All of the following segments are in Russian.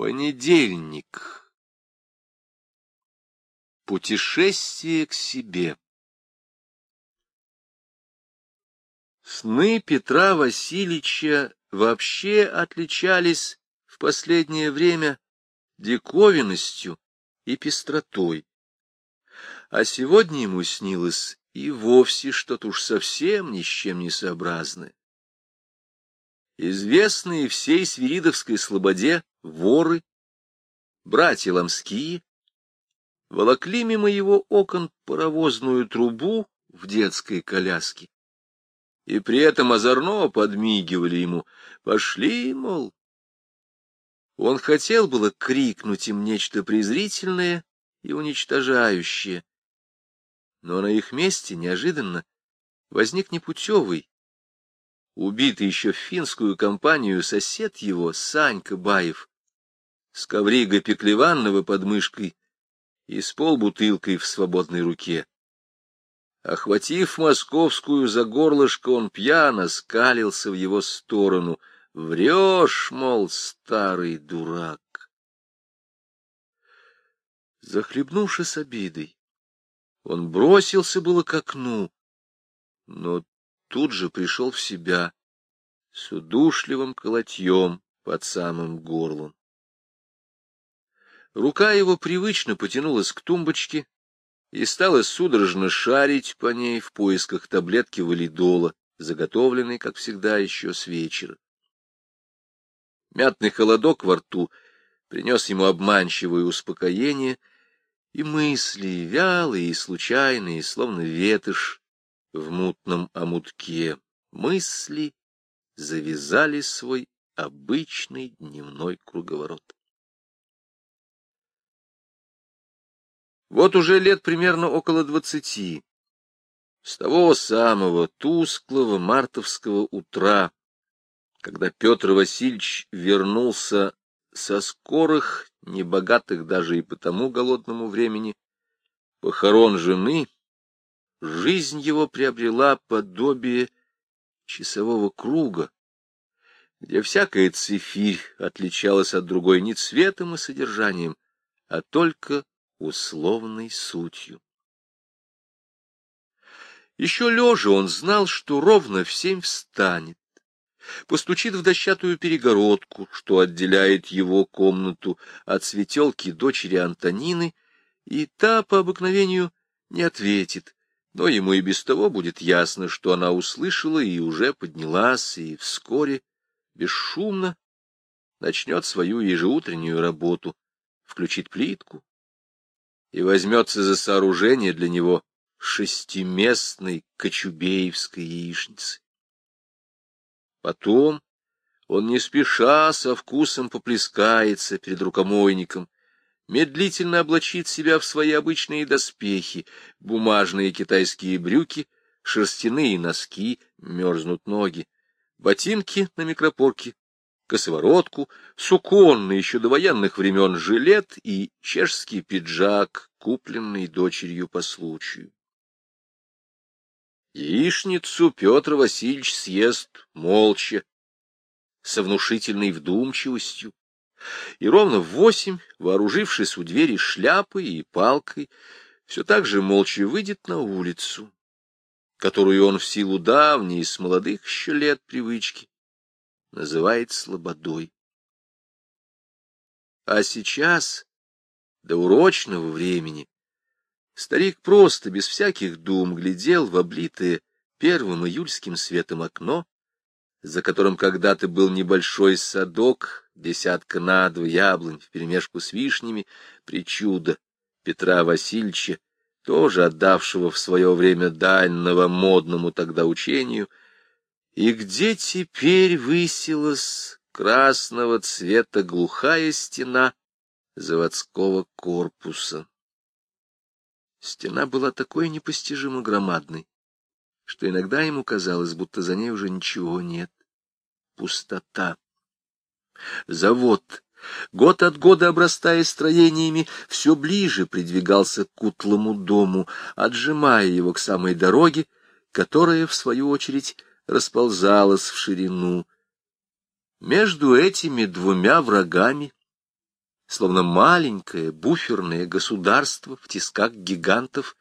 Понедельник. Путешествие к себе. Сны Петра Васильевича вообще отличались в последнее время диковинностью и пестротой. А сегодня ему снилось и вовсе что-то уж совсем ни с чем не сообразное. Известные всей Свиридовской слободе воры, братья Ломские, волокли мимо его окон паровозную трубу в детской коляске, и при этом озорно подмигивали ему «Пошли, мол». Он хотел было крикнуть им нечто презрительное и уничтожающее, но на их месте неожиданно возник непутевый, убитый еще в финскую компанию сосед его, Санька Баев, с коврига Пеклеванного под мышкой и с полбутылкой в свободной руке. Охватив московскую за горлышко, он пьяно скалился в его сторону. Врешь, мол, старый дурак. Захлебнувшись обидой, он бросился было к окну, но тут же пришел в себя с удушливым колотьем под самым горлом. Рука его привычно потянулась к тумбочке и стала судорожно шарить по ней в поисках таблетки валидола, заготовленной, как всегда, еще с вечера. Мятный холодок во рту принес ему обманчивое успокоение, и мысли, вялые и случайные, словно ветошь в мутном омутке, мысли завязали свой обычный дневной круговорот. Вот уже лет примерно около двадцати, с того самого тусклого мартовского утра, когда Петр Васильевич вернулся со скорых, небогатых даже и потому голодному времени, похорон жены, жизнь его приобрела подобие часового круга, где всякая цифирь отличалась от другой не цветом и содержанием, а только условной сутью. Еще лежа он знал, что ровно в семь встанет, постучит в дощатую перегородку, что отделяет его комнату от светелки дочери Антонины, и та по обыкновению не ответит, но ему и без того будет ясно, что она услышала и уже поднялась, и вскоре, бесшумно, начнет свою ежеутреннюю работу, включит плитку, и возьмется за сооружение для него шестиместной кочубеевской яичницы. Потом он не спеша со вкусом поплескается перед рукомойником, медлительно облачит себя в свои обычные доспехи, бумажные китайские брюки, шерстяные носки, мерзнут ноги, ботинки на микропорке, косоворотку, суконный еще до военных времен жилет и чешский пиджак, купленный дочерью по случаю. Яичницу Петр Васильевич съест молча, со внушительной вдумчивостью, и ровно в восемь, вооружившись у двери шляпой и палкой, все так же молча выйдет на улицу, которую он в силу давней, с молодых еще лет привычки, называет слободой. А сейчас, до урочного времени, старик просто, без всяких дум, глядел в облитое первым июльским светом окно, за которым когда-то был небольшой садок, десятка на два яблонь вперемешку с вишнями, причуда Петра Васильевича, тоже отдавшего в свое время дань новомодному тогда учению — и где теперь высилась красного цвета глухая стена заводского корпуса? Стена была такой непостижимо громадной, что иногда ему казалось, будто за ней уже ничего нет. Пустота. Завод, год от года обрастая строениями, все ближе придвигался к утлому дому, отжимая его к самой дороге, которая, в свою очередь, расползалась в ширину. Между этими двумя врагами словно маленькое буферное государство в тисках гигантов,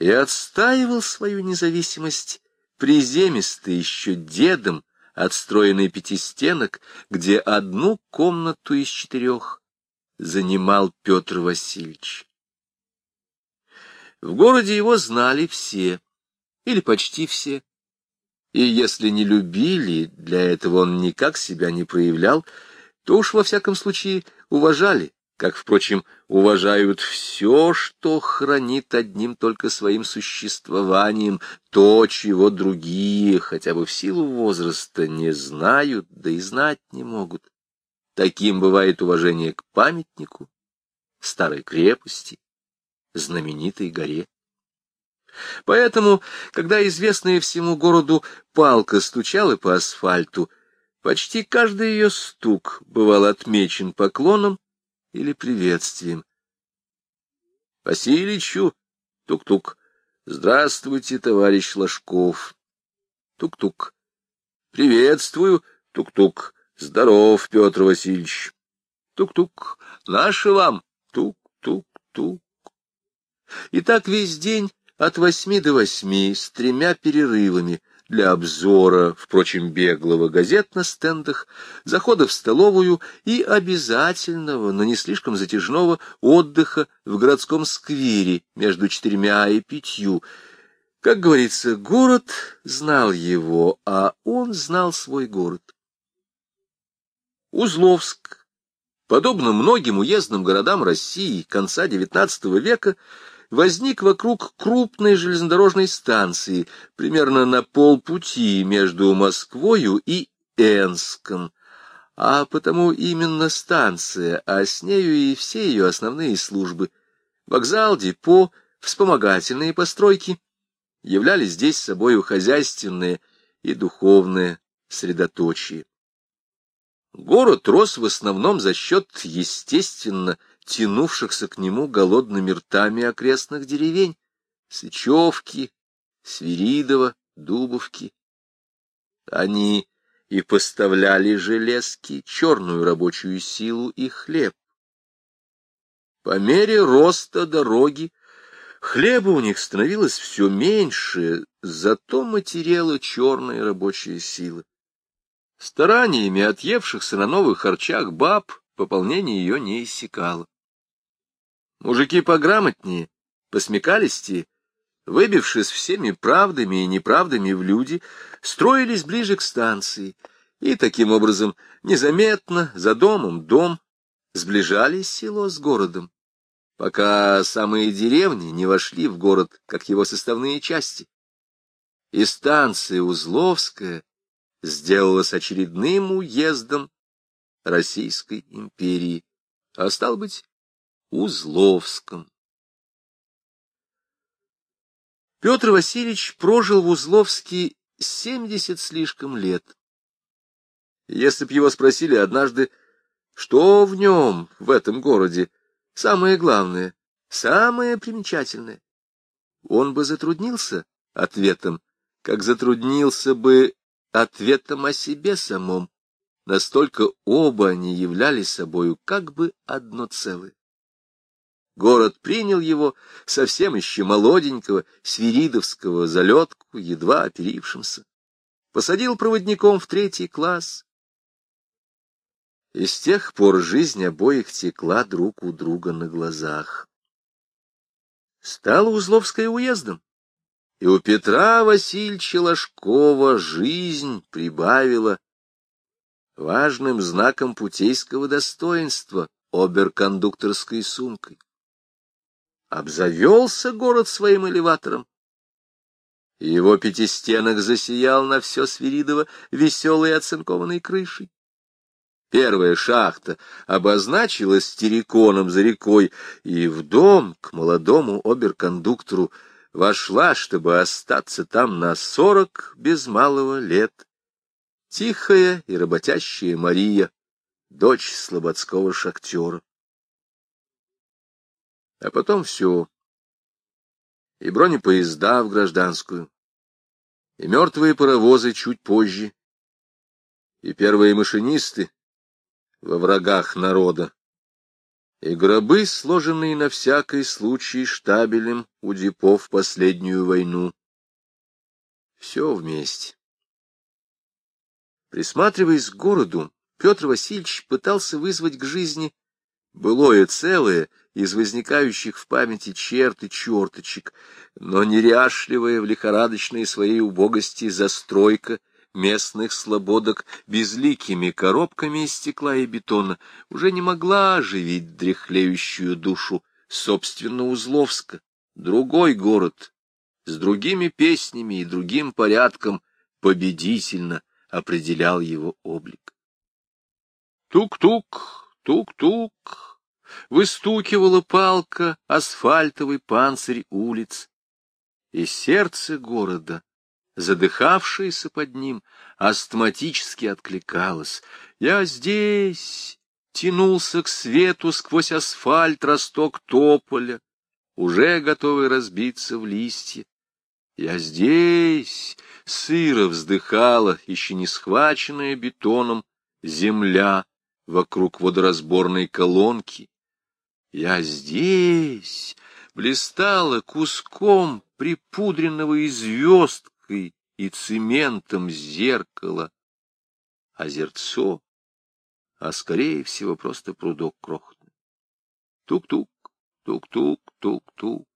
и отстаивал свою независимость приземисто еще дедом, отстроенный пятистенок, где одну комнату из четырех занимал Петр Васильевич. В городе его знали все, или почти все, и если не любили, для этого он никак себя не проявлял, то уж во всяком случае уважали, как, впрочем, уважают все, что хранит одним только своим существованием то, чего другие, хотя бы в силу возраста, не знают, да и знать не могут. Таким бывает уважение к памятнику, старой крепости, знаменитой горе. Поэтому, когда известная всему городу палка стучала по асфальту, почти каждый ее стук бывал отмечен поклоном или приветствием. Васильичу тук-тук. Здравствуйте, товарищ Ложков. Тук-тук. Приветствую, тук-тук. Здоров, Петр Васильевич. Тук-тук. Наше вам. Тук-тук-тук. И так весь день от восьми до восьми с тремя перерывами для обзора, впрочем, беглого газет на стендах, захода в столовую и обязательного, но не слишком затяжного отдыха в городском сквере между четырьмя и пятью. Как говорится, город знал его, а он знал свой город. Узловск, подобно многим уездным городам России конца XIX века, возник вокруг крупной железнодорожной станции, примерно на полпути между Москвою и Энском, а потому именно станция, а с нею и все ее основные службы, вокзал, депо, вспомогательные постройки, являлись здесь собою хозяйственные и духовные средоточие. Город рос в основном за счет, естественно, тянувшихся к нему голодными ртами окрестных деревень, Сычевки, Свиридова, Дубовки. Они и поставляли железки, черную рабочую силу и хлеб. По мере роста дороги хлеба у них становилось все меньше, зато материала черная рабочая сила. Стараниями отъевшихся на новых харчах баб пополнение ее не иссякало. Мужики пограмотнее, посмекалистее, выбившись всеми правдами и неправдами в люди, строились ближе к станции, и таким образом незаметно, за домом дом, сближались село с городом, пока самые деревни не вошли в город, как его составные части. И станция Узловская сделалась очередным уездом Российской империи, а стал быть, Узловском. Петр Васильевич прожил в Узловске семьдесят слишком лет. Если б его спросили однажды, что в нем, в этом городе, самое главное, самое примечательное, он бы затруднился ответом, как затруднился бы ответом о себе самом. Настолько оба они являлись собою как бы одно целое. Город принял его, совсем еще молоденького, свиридовского залетку, едва оперившимся. Посадил проводником в третий класс. И с тех пор жизнь обоих текла друг у друга на глазах. Стало Узловское уездом, и у Петра Васильевича Ложкова жизнь прибавила важным знаком путейского достоинства оберкондукторской сумкой обзавелся город своим элеватором. Его пятистенок засиял на все Свиридово веселой оцинкованной крышей. Первая шахта обозначилась терриконом за рекой, и в дом к молодому оберкондуктору вошла, чтобы остаться там на сорок без малого лет. Тихая и работящая Мария, дочь слободского шахтера. А потом все. И бронепоезда в гражданскую, и мертвые паровозы чуть позже, и первые машинисты во врагах народа, и гробы, сложенные на всякий случай штабелем у депо в последнюю войну. Все вместе. Присматриваясь к городу, Петр Васильевич пытался вызвать к жизни былое целое из возникающих в памяти черт и черточек, но неряшливая в лихорадочной своей убогости застройка местных слободок безликими коробками из стекла и бетона уже не могла оживить дряхлеющую душу, собственно, Узловска, другой город, с другими песнями и другим порядком победительно определял его облик. Тук-тук, тук-тук, выстукивала палка асфальтовый панцирь улиц, и сердце города задыхавшаяся под ним, астматически откликалась. «Я здесь!» Тянулся к свету сквозь асфальт росток тополя, уже готовый разбиться в листья. «Я здесь!» — сыро вздыхала, еще не схваченная бетоном, земля вокруг водоразборной колонки. «Я здесь!» — блистала куском припудренного и звезд краской и цементом зеркало, озерцо, а скорее всего просто прудок крохотный. Тук-тук, тук-тук, тук-тук.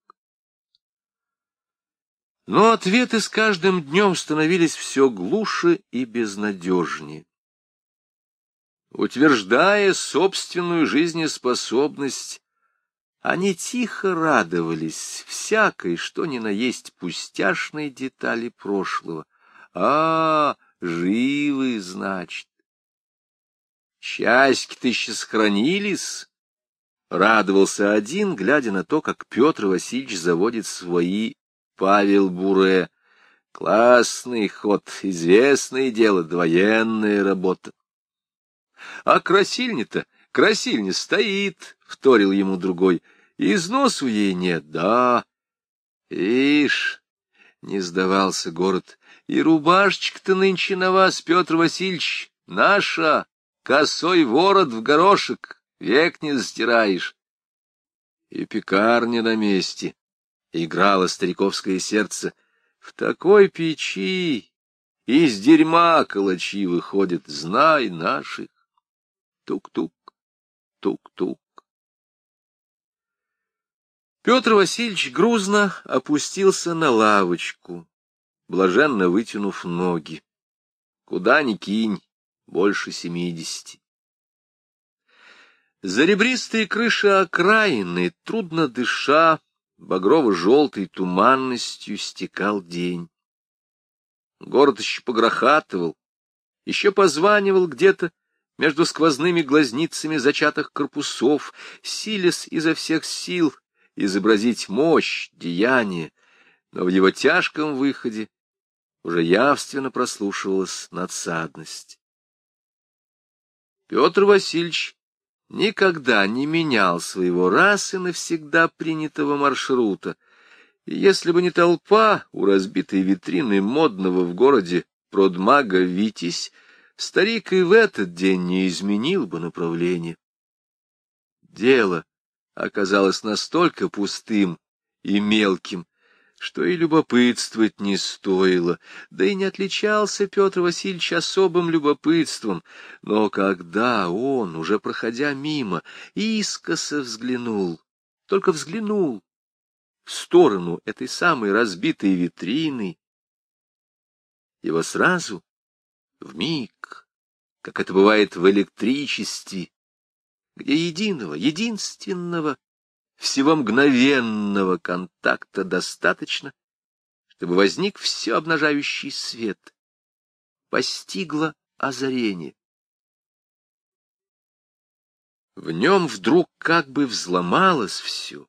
Но ответы с каждым днем становились все глуше и безнадежнее. Утверждая собственную жизнеспособность, они тихо радовались всякой, что ни на есть пустяшной детали прошлого. А, живы, значит. Счастьки-то еще сохранились. Радовался один, глядя на то, как Петр Васильевич заводит свои Павел Буре. Классный ход, известное дело, двоенная работа. А красильня-то, красильня стоит, — вторил ему другой, — Износу ей нет, да. Ишь, не сдавался город. И рубашечка-то нынче на вас, Петр Васильевич, наша, косой ворот в горошек, век не застираешь. И пекарня на месте. Играло стариковское сердце. В такой печи из дерьма калачи выходят, знай наших. Тук-тук, тук-тук. Петр Васильевич грузно опустился на лавочку, блаженно вытянув ноги. Куда ни кинь, больше семидесяти. За ребристые крыши окраины, трудно дыша, багрово-желтой туманностью стекал день. Город еще погрохатывал, еще позванивал где-то между сквозными глазницами зачатых корпусов, силясь изо всех сил изобразить мощь, деяние, но в его тяжком выходе уже явственно прослушивалась надсадность. Петр Васильевич никогда не менял своего раз и навсегда принятого маршрута, и если бы не толпа у разбитой витрины модного в городе продмага «Витязь», старик и в этот день не изменил бы направление. Дело оказалось настолько пустым и мелким, что и любопытствовать не стоило, да и не отличался Петр Васильевич особым любопытством. Но когда он, уже проходя мимо, искоса взглянул, только взглянул в сторону этой самой разбитой витрины, его сразу, в миг, как это бывает в электричестве, где единого, единственного, всего мгновенного контакта достаточно, чтобы возник все обнажающий свет, постигло озарение. В нем вдруг как бы взломалось все,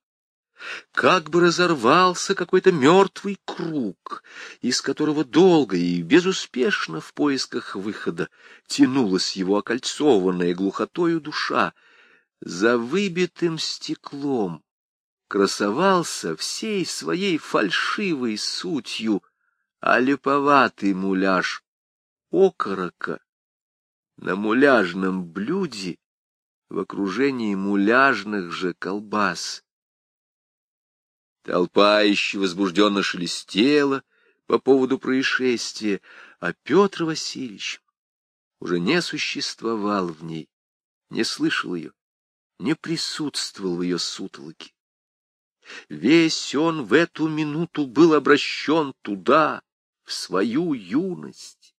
как бы разорвался какой-то мертвый круг, из которого долго и безуспешно в поисках выхода тянулась его окольцованная глухотою душа, за выбитым стеклом красовался всей своей фальшивой сутью а леповатый муляж окорока. На муляжном блюде в окружении муляжных же колбас. Толпа еще возбужденно шелестела по поводу происшествия, а Петр Васильевич уже не существовал в ней, не слышал ее, не присутствовал в ее сутолоке. Весь он в эту минуту был обращен туда, в свою юность.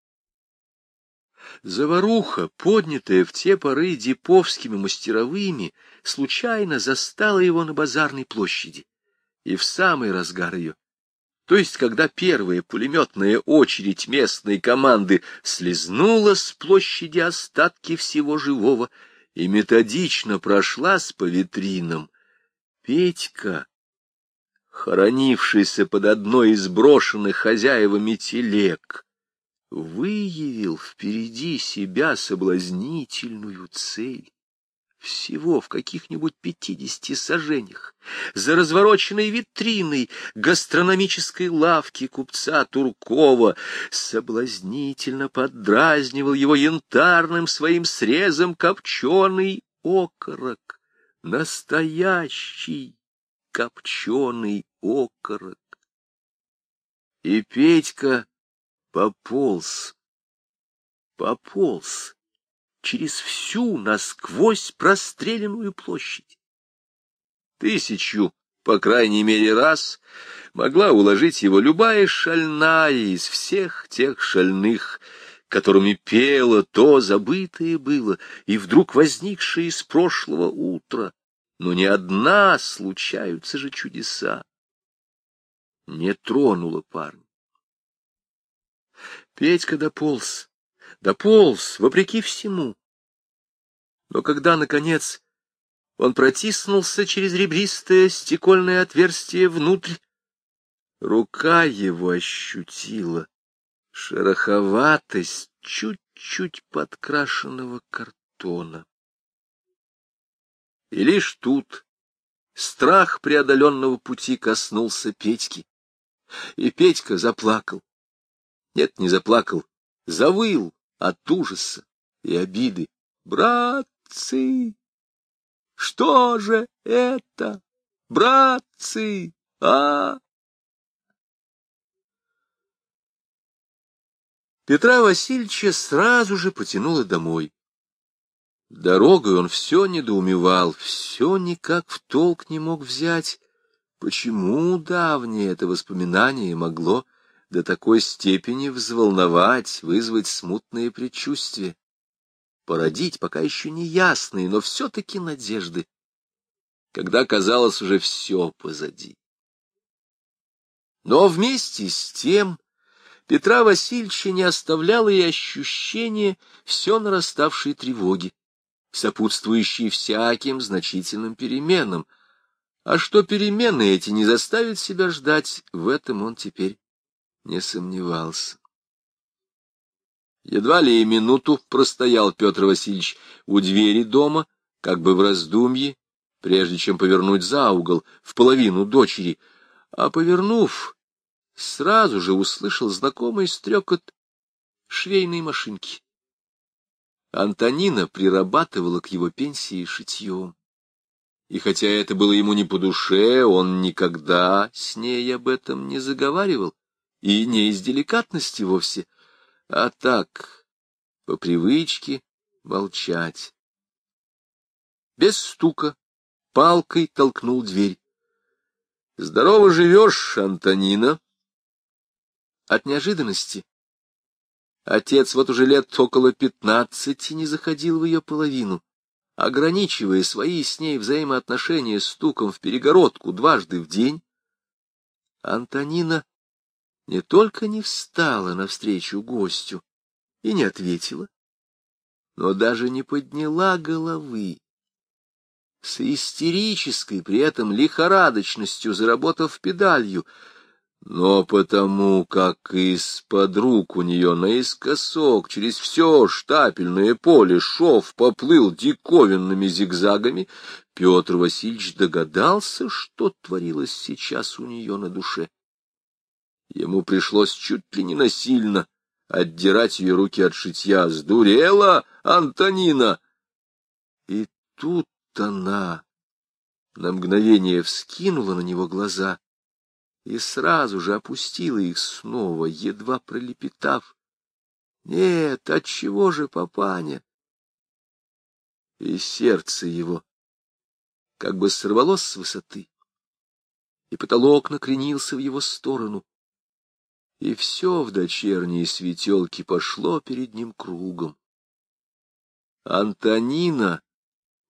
Заваруха, поднятая в те поры диповскими мастеровыми, случайно застала его на базарной площади. И в самый разгар ее, то есть когда первая пулеметная очередь местной команды слезнула с площади остатки всего живого и методично прошлась по витринам, Петька, хоронившийся под одной из брошенных хозяевами телег, выявил впереди себя соблазнительную цель. Всего в каких-нибудь пятидесяти сажениях, за развороченной витриной гастрономической лавки купца Туркова, соблазнительно поддразнивал его янтарным своим срезом копченый окорок, настоящий копченый окорок. И Петька пополз, пополз через всю насквозь простреленную площадь. Тысячу, по крайней мере, раз могла уложить его любая шальная из всех тех шальных, которыми пело то забытое было и вдруг возникшее из прошлого утра но не одна случаются же чудеса. Не тронула парня. Петька дополз, дополз, вопреки всему. Но когда, наконец, он протиснулся через ребристое стекольное отверстие внутрь, рука его ощутила шероховатость чуть-чуть подкрашенного картона. И лишь тут страх преодоленного пути коснулся Петьки. И Петька заплакал. Нет, не заплакал, завыл от ужаса и обиды. Братцы! Что же это? Братцы! А! Петра Васильевича сразу же потянуло домой. Дорогой он все недоумевал, все никак в толк не мог взять, почему давнее это воспоминание могло до такой степени взволновать, вызвать смутные предчувствия, породить пока еще неясные, но все-таки надежды, когда казалось уже все позади. Но вместе с тем Петра Васильевича не оставляло и ощущение все нараставшей тревоги сопутствующие всяким значительным переменам. А что перемены эти не заставят себя ждать, в этом он теперь не сомневался. Едва ли и минуту простоял Петр Васильевич у двери дома, как бы в раздумье, прежде чем повернуть за угол, в половину дочери, а, повернув, сразу же услышал знакомый стрекот швейной машинки. Антонина прирабатывала к его пенсии шитьем. И хотя это было ему не по душе, он никогда с ней об этом не заговаривал, и не из деликатности вовсе, а так, по привычке, молчать. Без стука палкой толкнул дверь. — Здорово живешь, Антонина? От неожиданности Отец вот уже лет около пятнадцати не заходил в ее половину, ограничивая свои с ней взаимоотношения стуком в перегородку дважды в день. Антонина не только не встала навстречу гостю и не ответила, но даже не подняла головы. С истерической при этом лихорадочностью заработав педалью, но потому как из-под рук у нее наискосок через все штапельное поле шов поплыл диковинными зигзагами, Петр Васильевич догадался, что творилось сейчас у нее на душе. Ему пришлось чуть ли не насильно отдирать ее руки от шитья. «Сдурела, Антонина!» И тут она на мгновение вскинула на него глаза и сразу же опустила их снова, едва пролепетав. Нет, отчего же, папаня? И сердце его как бы сорвалось с высоты, и потолок накренился в его сторону, и все в дочерней светелке пошло перед ним кругом. Антонина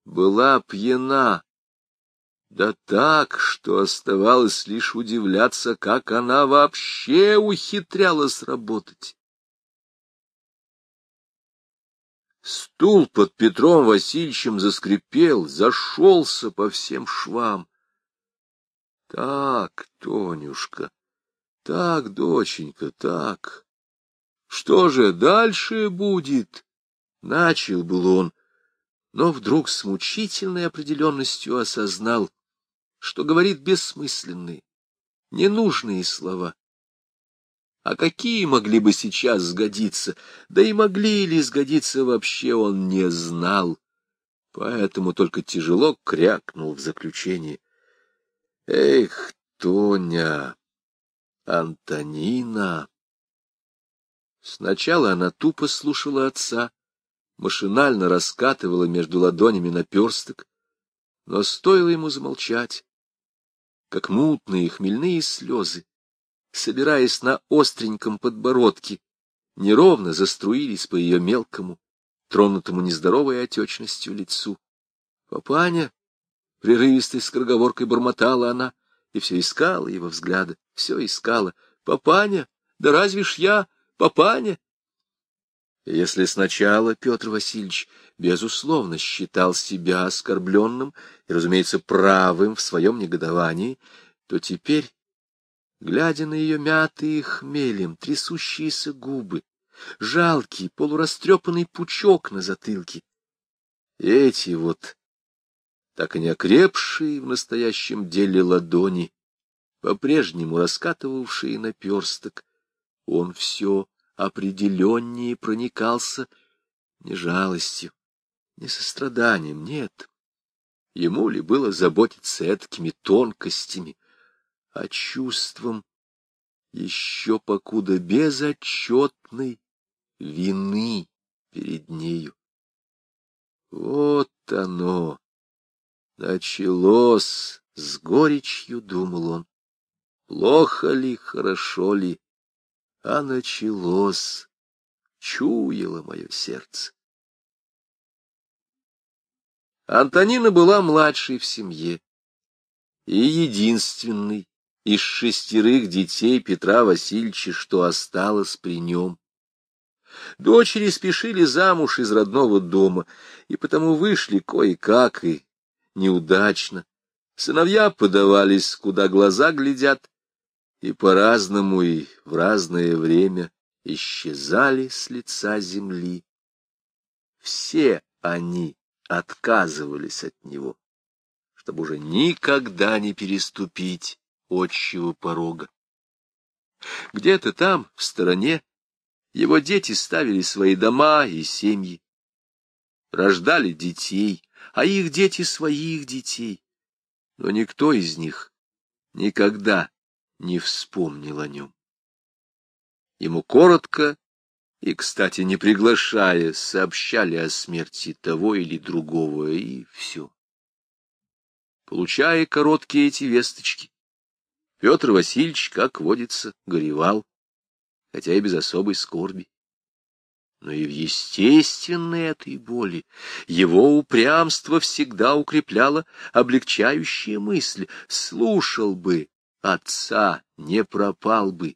была пьяна, да так, что оставалось лишь удивляться, как она вообще ухитрялась работать. Стул под Петром Васильевичем заскрипел, зашелся по всем швам. Так, Тонюшка, так, доченька, так. Что же дальше будет? Начал был он, но вдруг с мучительной определенностью осознал, что говорит бессмысленные, ненужные слова. А какие могли бы сейчас сгодиться, да и могли ли сгодиться вообще, он не знал, поэтому только тяжело крякнул в заключение. Эх, Тоня! Антонина. Сначала она тупо слушала отца, машинально раскатывала между ладонями наперсток, но стоило ему замолчать, как мутные хмельные слезы, собираясь на остреньком подбородке, неровно заструились по ее мелкому, тронутому нездоровой отечностью лицу. «Папаня!» — прерывистой скороговоркой бормотала она, и все искала его взгляда все искала. Папаня, да разве ж я, папаня? Если сначала Петр Васильевич, безусловно, считал себя оскорбленным и, разумеется, правым в своем негодовании, то теперь, глядя на ее мятые хмелем, трясущиеся губы, жалкий полурастрепанный пучок на затылке, эти вот, так и не окрепшие в настоящем деле ладони, по-прежнему раскатывавшие наперсток, он все определеннее проникался не жалостью, не состраданием, нет. Ему ли было заботиться эткими тонкостями, а чувством еще покуда безотчетной вины перед нею. Вот оно, началось, с горечью думал он. Плохо ли, хорошо ли, а началось, чуяло мое сердце. Антонина была младшей в семье и единственной из шестерых детей Петра Васильевича, что осталось при нем. Дочери спешили замуж из родного дома, и потому вышли кое-как и неудачно. Сыновья подавались, куда глаза глядят, и по-разному и в разное время исчезали с лица земли. Все они отказывались от него, чтобы уже никогда не переступить отчего порога. Где-то там, в стороне, его дети ставили свои дома и семьи, рождали детей, а их дети своих детей, но никто из них никогда не вспомнил о нем. Ему коротко и, кстати, не приглашая, сообщали о смерти того или другого, и все. Получая короткие эти весточки, Петр Васильевич, как водится, горевал, хотя и без особой скорби. Но и в естественной этой боли его упрямство всегда укрепляло облегчающие мысли. Слушал бы отца не пропал бы,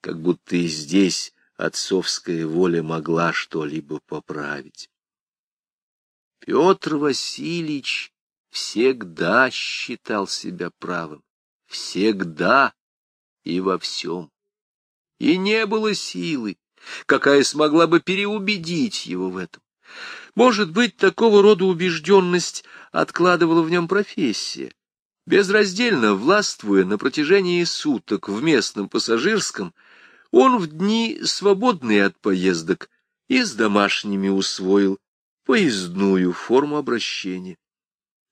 как будто и здесь отцовская воля могла что-либо поправить. Петр Васильевич всегда считал себя правым, всегда и во всем. И не было силы, какая смогла бы переубедить его в этом. Может быть, такого рода убежденность откладывала в нем профессия, Безраздельно властвуя на протяжении суток в местном пассажирском, он в дни, свободные от поездок, и с домашними усвоил поездную форму обращения.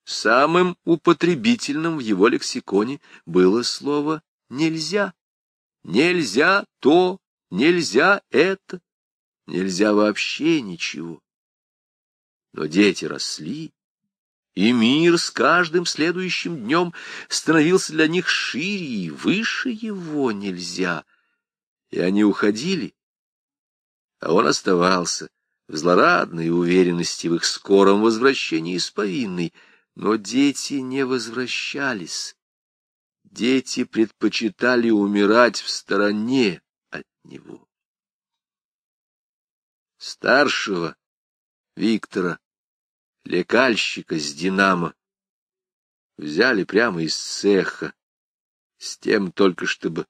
Самым употребительным в его лексиконе было слово «нельзя». Нельзя то, нельзя это, нельзя вообще ничего. Но дети росли, и мир с каждым следующим днем становился для них шире и выше его нельзя. И они уходили, а он оставался в злорадной уверенности в их скором возвращении из повинной, но дети не возвращались. Дети предпочитали умирать в стороне него. Старшего Виктора, лекальщика с «Динамо», взяли прямо из цеха, с тем только чтобы,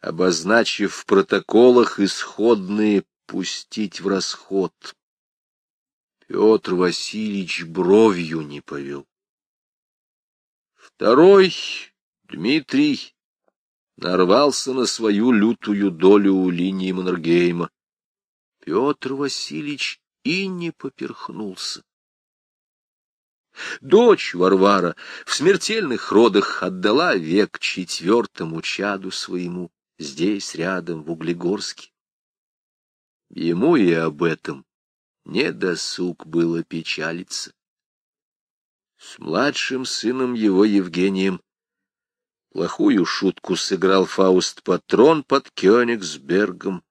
обозначив в протоколах исходные, пустить в расход. Петр Васильевич бровью не повел. Второй, Дмитрий, нарвался на свою лютую долю у линии Маннергейма. Петр Васильевич и не поперхнулся. Дочь Варвара в смертельных родах отдала век четвертому чаду своему, здесь, рядом, в Углегорске. Ему и об этом не досуг было печалиться. С младшим сыном его Евгением плохую шутку сыграл Фауст Патрон под Кёнигсбергом.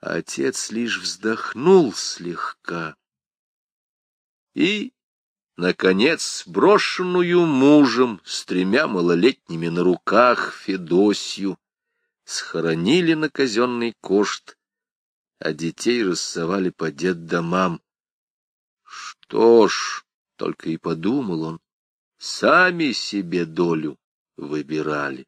Отец лишь вздохнул слегка и, наконец, брошенную мужем с тремя малолетними на руках Федосью схоронили на казенный кошт а детей рассовали по детдомам. Что ж, только и подумал он, сами себе долю выбирали.